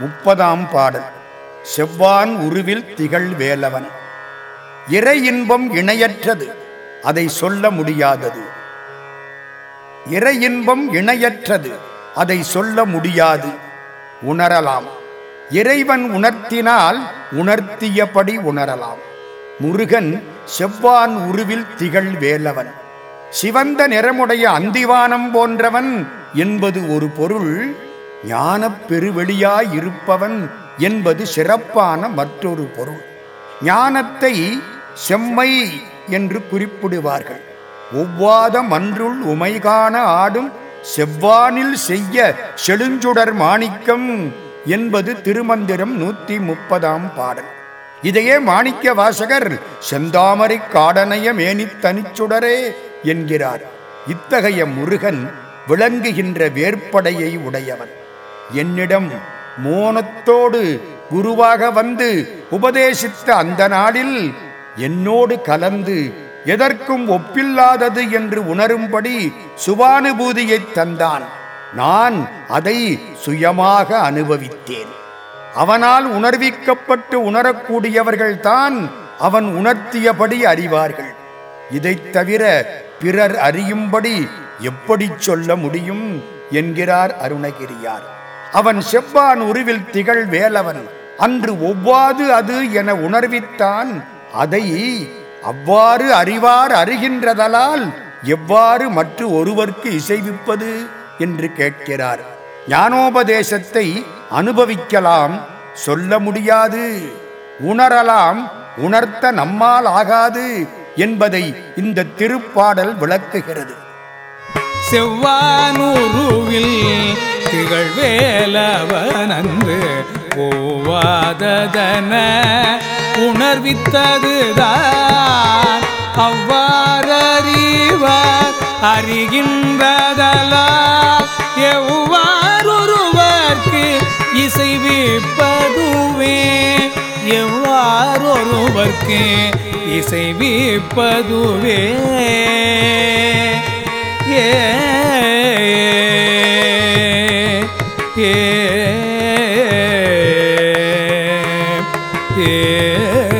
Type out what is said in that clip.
முப்பதாம் பாடல். செவ்வான் உருவில் திகழ் வேலவன். இறை இன்பம் இணையற்றது அதை சொல்ல முடியாதது. இறை இன்பம் இணையற்றது அதை சொல்ல முடியாது. உணரலாம். இறைவன் உணர்த்தினால் உணர்த்தியபடி உணரலாம். முருகன் செவ்வான் உருவில் திகழ் வேலவன். சிவந்த நிறமுடைய அந்திவானம் போன்றவன் என்பது ஒரு பொருள் ஞானப் பெருவெளியாயிருப்பவன் என்பது சிறப்பான மற்றொரு பொருள். ஞானத்தை செம்மை என்று குறிப்பிடுவார்கள். ஒவ்வாத மன்றுள் உமைகான ஆடும் செவ்வானில் செய்ய செழுஞ்சுடர் மாணிக்கம் என்பது திருமந்திரம் நூத்தி முப்பதாம் பாடல். இதையே மாணிக்க வாசகர் செந்தாமரை காடனைய மேனித் தனிச்சுடரே என்கிறார். இத்தகைய முருகன் விளங்குகின்ற வேற்படையை உடையவன். என்னிடம் மோனத்தோடு குருவாக வந்து உபதேசித்த அந்த நாளில் என்னோடு கலந்து எதற்கும் ஒப்பில்லாதது என்று உணரும்படி சுபானுபூதியைத் தந்தான். நான் அதை சுயமாக அனுபவித்தேன். அவனால் உணர்விக்கப்பட்டு உணரக்கூடியவர்கள்தான் அவன் உணர்த்தியபடி அறிவார்கள். இதைத் தவிர பிறர் அறியும்படி எப்படி சொல்ல முடியும்? என்கிறார் அருணகிரியார். அவன் செவ்வான் உருவில் திகழ் வேலவன் அன்று ஒவ்வாது அது என உணர்வித்தான். அதை அவ்வாறு அறிவார் அறிகின்றதலால் எவ்வாறு மற்ற ஒருவர்க்கு இசைவிப்பது என்று கேட்கிறார். ஞானோபதேசத்தை அனுபவிக்கலாம் சொல்ல முடியாது. உணரலாம் உணர்த்த நம்மால் ஆகாது என்பதை இந்த திருப்பாடல் விளக்குகிறது. செவ்வானூருவில் திகழ் வேலவனன்று போவாததன உணர்வித்ததுதான். அவ்வாறறிவார் அறிகின்றதலா எவ்வாறொருவர்க்கு இசைவிப்பதுவே எவ்வாறொருவர்க்கு இசைவிப்பதுவே ஏ ஏ ஏ